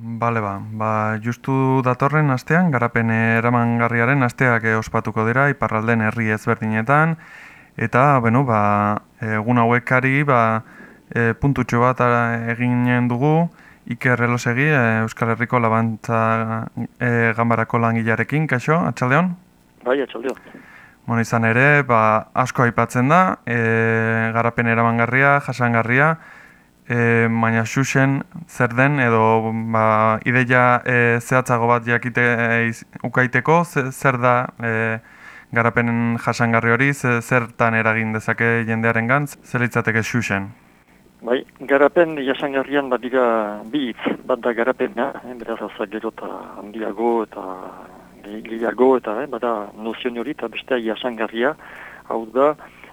Bale ba, ba, justu datorren astean, garapen eramangarriaren asteak eh, ospatuko dira, iparralden herri ezberdinetan, eta, beno, ba, egun hauekari, ba, e, puntutxo bat ara- eginen dugu, Iker Elosegi, e, Euskal Herriko Labantza e, Gambarako langilearekin, kaixo, atxaldeon? Bai, atxaldeo. Bueno, izan ere, ba, asko aipatzen da, e, garapen eramangarria, jasangarria, e, baina xuxen zer den edo ba, ideia e, zehatzago bat jakite e, ukaiteko, ze- zer da e, garapen jasangarri hori, ze, zertan eragin dezake jendearen gantz, zer litzateke xuxen. Bai, garapen jasangarrian badira bi hitz, bat da garapena, eh, beraz hauza gero eta handiago eta ge- gehiago eta eh, bada nozion hori eta bestea jasangarria, hau da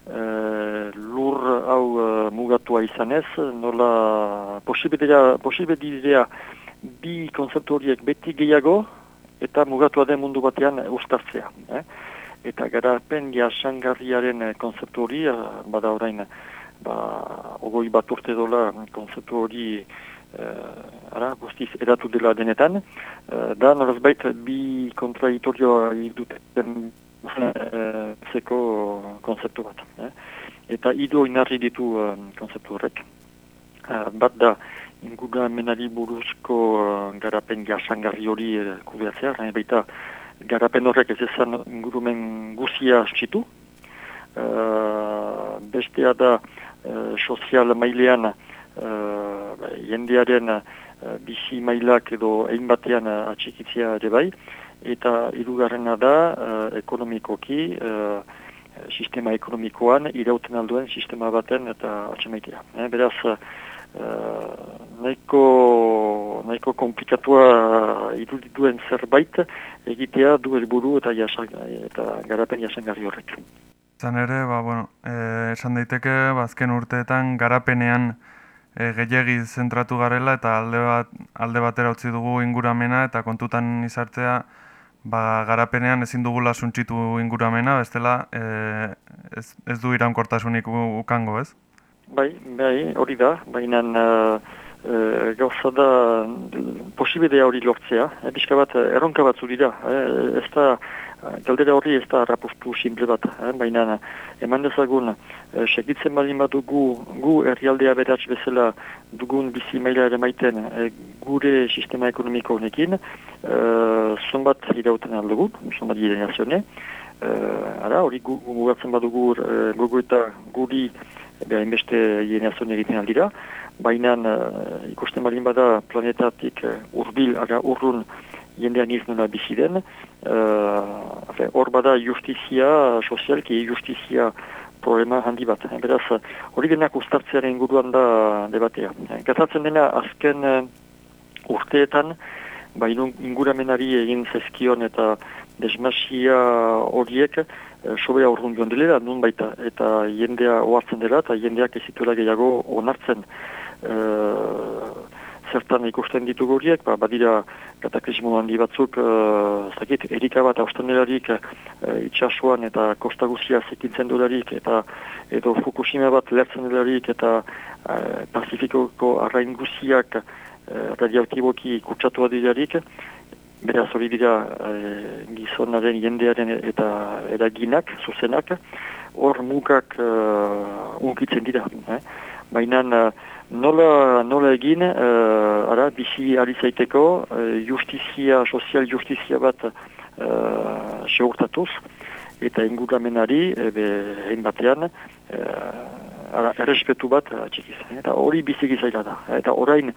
eh, lur hau eh, mugatua izanez, nola posibilitatea, bi konzeptu horiek beti gehiago eta mugatua den mundu batean ustartzea. Eh? Eta garapen jasangarriaren eh, konzeptu hori, bada orain ba, ogoi bat urte dola konzeptu hori eh, ara, guztiz eratu dela denetan, eh, da norazbait bi kontradiktorio duten eh, zeko konzeptu bat. Eh? Eta ido inarri ditu eh, konzeptu horrek. Eh, bat da inguramenari buruzko eh, garapen jasangarri hori eh, kudeatzea, eh, baita garapen horrek ez ezan ingurumen guzia txitu, Uh, bestea da uh, sozial mailean uh, jendearen uh, bizi mailak edo egin batean uh, atxikitzea ere bai, eta hirugarrena da uh, ekonomikoki uh, sistema ekonomikoan irauten alduen sistema baten eta atxemaitea. Eh, beraz, uh, nahiko, nahiko komplikatua irudituen zerbait egitea du helburu eta, jasan, eta garapen jasangarri horrek. Izan ere, ba, bueno, e, esan daiteke, ba, azken urteetan garapenean e, gehiegi zentratu garela eta alde, bat, alde batera utzi dugu inguramena eta kontutan izartzea ba, garapenean ezin dugula suntxitu inguramena, bestela e, ez, ez du iraunkortasunik u- ukango, ez? Bai, bai, hori da, baina uh, uh, gauza da posibidea hori lortzea, eh, pixka bat erronka batzu dira, eh, ez da, galdera hori ez da rapustu simple bat, eh, baina eman dezagun, eh, segitzen baldin badugu gu herrialdea beratz bezala dugun bizi maila ere maiten eh, gure sistema ekonomiko honekin, eh, zonbat irauten aldugu, zonbat generazioane, eh, ara, hori gu, mugatzen badugu eh, gogo eta guri beha inbeste jeneazon egiten aldira, baina uh, ikusten balin bada planetatik uh, urbil, aga urrun jendean iz nola bizi den, uh, hor bada justizia, sozialki justizia problema handi bat. Eh, Beraz, uh, hori denak ustartzearen inguruan da debatea. Eh, Gertatzen dena azken uh, urteetan, ba, inguramenari egin zezkion eta desmasia horiek eh, sobera urrun joan dela, nun baita, eta jendea ohartzen dela, eta jendeak ez zituela gehiago onartzen. Eh, zertan ikusten ditugu horiek, ba, badira kataklismo handi batzuk, uh, zakit, erika bat austenerarik uh, itxasuan eta kosta guzia zikintzen dularik, eta edo Fukushima bat lertzen dularik, eta uh, Pacifikoko arrain guziak uh, radioaktiboki kutsatua dirarik, beraz hori dira uh, gizonaren jendearen eta eraginak, zuzenak, hor mugak uh, unkitzen dira. Eh? Baina uh, nola, nola egin, uh, ara, bizi ari zaiteko, uh, justizia, sozial justizia bat uh, segurtatuz, eta inguramenari, ebe, hein batean, uh, errespetu bat atxikiz. Eta hori biziki zaila da. Eta orain,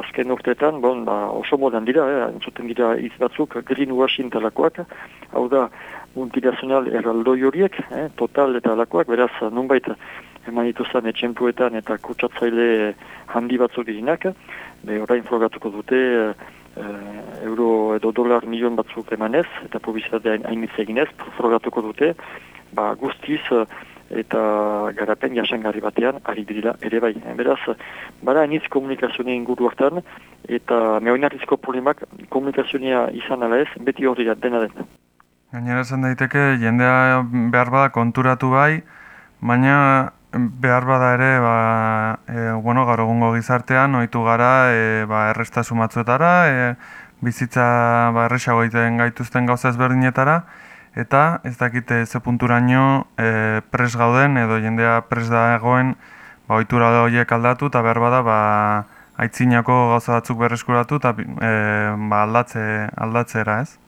azken urteetan, bon, ba, oso modan dira, eh, entzuten dira hitz batzuk, greenwashing talakoak, hau da, multinazional erraldoi horiek, eh, total eta alakoak, beraz, nunbait, eman dituzan etxempuetan eta kutsatzaile handi batzuk dirinak, be orain frogatuko dute eh, euro edo dolar milion batzuk emanez, eta publizitatea hainitz eginez, frogatuko dute, ba, guztiz eh, eta garapen jasangarri batean ari dirila ere bai. Beraz, bada hainitz komunikazioa inguru hartan, eta meoinarrizko problemak komunikazioa izan ala ez, beti hori da, dena den. Gainera esan daiteke jendea behar bada konturatu bai, baina behar bada ere, ba, e, bueno, gaur egungo gizartean, ohitu gara, e, ba, errestasun batzuetara, e, bizitza ba, erresago egiten gaituzten gauza ezberdinetara, eta ez dakite ze punturaino e, pres gauden, edo jendea pres dagoen, ba, ohitura horiek aldatu, eta behar bada, ba, aitzinako gauza batzuk berreskuratu, eta e, ba, aldatze, aldatzera, ez?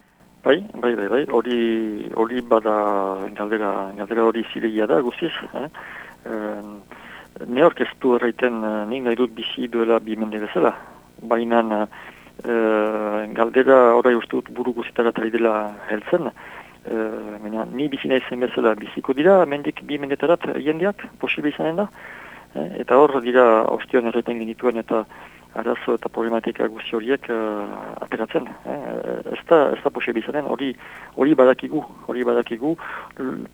Bai, bai, bai, bai, hori, hori bada galdera, galdera hori zilegia da, guztiz, eh? E, ne orkestu erraiten eh, nik nahi dut bizi duela bi mende bezala, baina e, galdera hori uste dut buru guztitara tali dela heltzen, e, baina ni bizi nahi zen bezala biziko dira, mendik bi mendetarat jendeak, posible izanen da, eh? eta hor dira ostion erraiten genituen eta arazo eta problematika guzti horiek uh, ateratzen. Eh? Ez da, ez da posebe izanen, hori, hori badakigu, hori badakigu,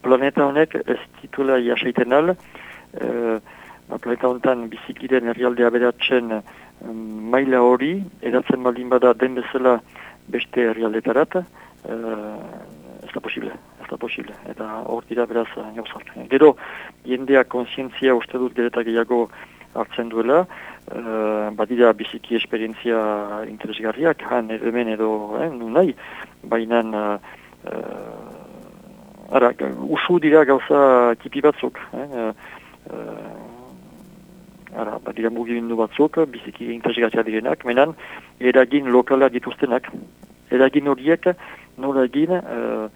planeta honek ez tituela iasaiten al, uh, planeta honetan bizikiren herrialdea beratzen um, maila hori, edatzen baldin bada den bezala beste herrialdetarat, uh, ez da posible, ez da posible, eta hor dira beraz gauzak. Gero, jendea konsientzia uste dut geretak gehiago hartzen duela, uh, badira biziki esperientzia interesgarriak, han hemen edo eh, nahi, baina uh, ara, usu dira gauza tipi batzuk. Eh, uh, ara, badira mugimendu batzuk, biziki interesgarria direnak, menan eragin lokala dituztenak. Eragin horiek, nola egin, uh,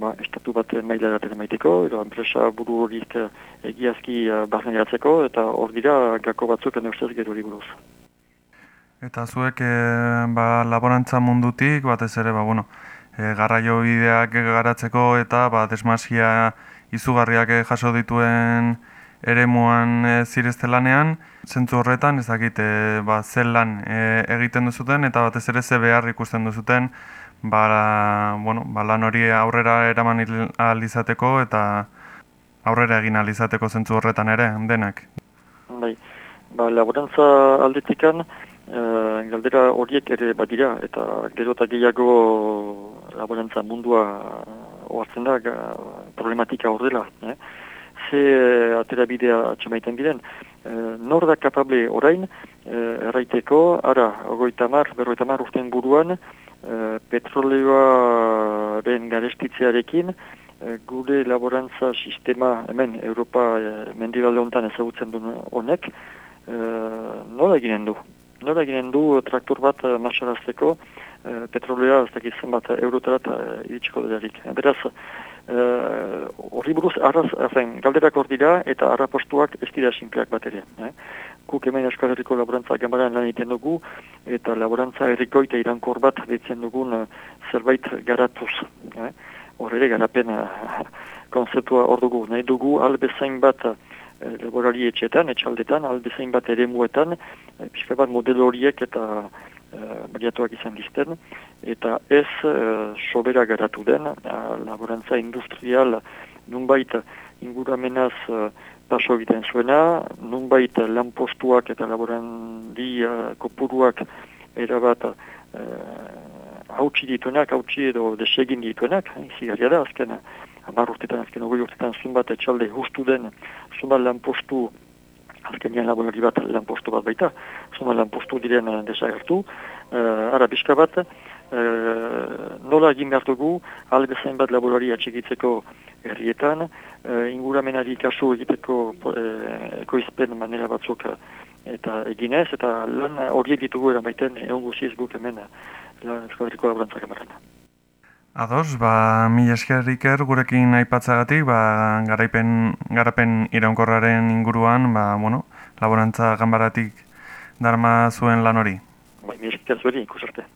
ba, estatu bat maila daten maiteko, edo enpresa buru horiek egiazki uh, barren eta hor dira gako batzuk ene gero hori buruz. Eta zuek e, ba, laborantza mundutik, batez ere, ba, bueno, e, garraio bideak garatzeko eta ba, desmasia izugarriak jaso dituen ere muan e, zirezte lanean, zentzu horretan, ez dakit, e, ba, zel lan e, egiten duzuten eta batez ere ze behar ikusten duzuten, ba, bueno, ba, lan hori aurrera eraman izateko eta aurrera egin alizateko zentzu horretan ere, denak. Bai, ba, laborantza aldetikan, e, galdera horiek ere badira, eta gero eta gehiago laborantza mundua oartzen da, problematika horrela. Eh? Ze e, atera bidea atxamaiten biden, e, nor da kapable orain, e, erraiteko, ara, ogoita mar, berroita mar urten buruan, e, petroleoaren garestitzearekin, Eh, gure laborantza sistema hemen Europa e, mendibalde honetan ezagutzen duen honek e, nola eginen du? Nola eginen du traktor bat e, marxarazteko e, petrolea ez dakit zenbat eurotarat e, iritsiko delarik. beraz, horri e, buruz arraz, afen, galderak hor dira eta arrapostuak ez dira sinpleak bat ere. Eh? Kuk hemen Euskal Herriko laborantza gambaran lan egiten dugu eta laborantza herriko eta irankor bat ditzen dugun zerbait garatuz. Eh? horre garapen uh, konzeptua hor dugu. Nahi dugu albezain bat laborari etxetan, etxaldetan, albezain bat ere muetan, uh, pixka bat model horiek eta uh, baliatuak izan dizten, eta ez uh, sobera garatu den, uh, laborantza industrial nunbait inguramenaz uh, paso egiten zuena, nunbait lanpostuak eta laborandi uh, kopuruak erabat uh, hautsi dituenak, hautsi edo desegin dituenak, izi galia da, azken, hamar urtetan, azken ogoi urtetan zunbat etxalde justu den, zunbat lan postu, azken nian laborari bat lan postu bat baita, zunbat lan postu diren desagertu, uh, ara bizka bat, uh, nola egin behar dugu, albezain bat laborari atxikitzeko herrietan, uh, inguramenari kasu egiteko uh, ekoizpen manera batzuk eta eginez, eta lan horiek ditugu eramaiten egon guziz guk hemen Euskadiriko laborantzak ematen. Ados, ba, mi eskerriker gurekin aipatzagatik, ba, garaipen, garapen iraunkorraren inguruan, ba, bueno, laborantza gambaratik darma zuen lan hori. Ba, mi esker zuen ikusarte.